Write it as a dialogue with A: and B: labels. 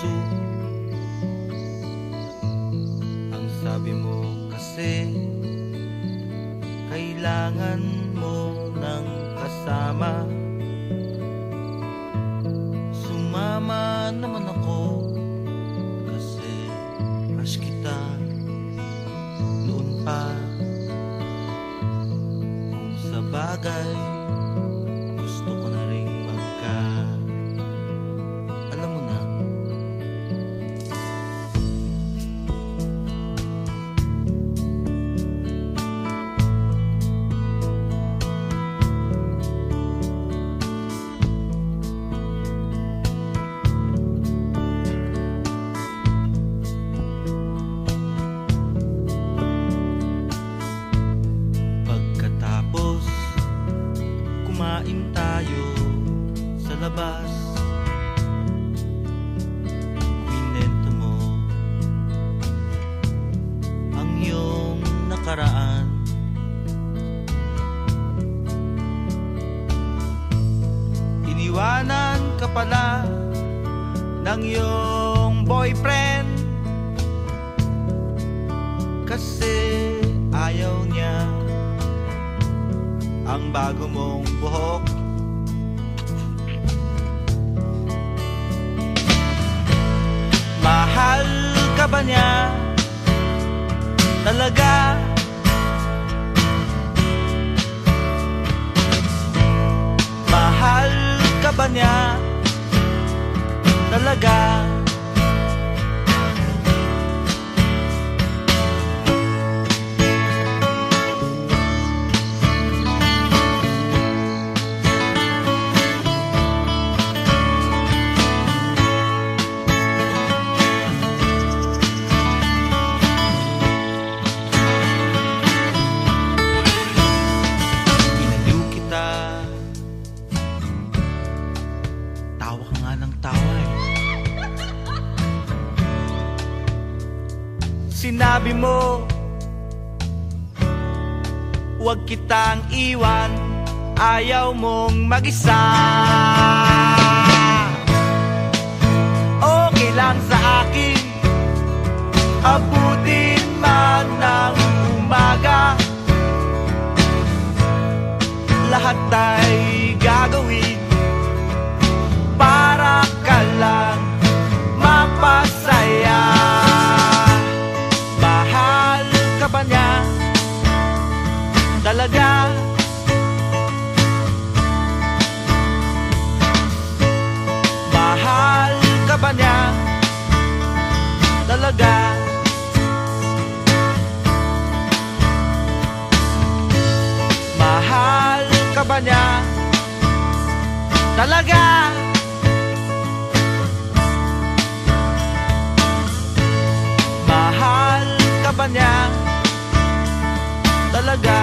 A: puso Ang sabi mo kasi Kailangan mo ng kasama. Labas Kwinento mo Ang iyong nakaraan. Iniwanan ka pala ng iyong boyfriend Kasi ayaw niya ang bago mong buhok Talaga? Nga ng tawa eh Sinabi mo Huwag kitang iwan Ayaw mong mag-isa. Okay lang sa akin Abutin man ng umaga. Lahat ay gagawin ba niya? Talaga? Mahal ka ba niya? Talaga? Mahal ka ba niya? Talaga? Talaga?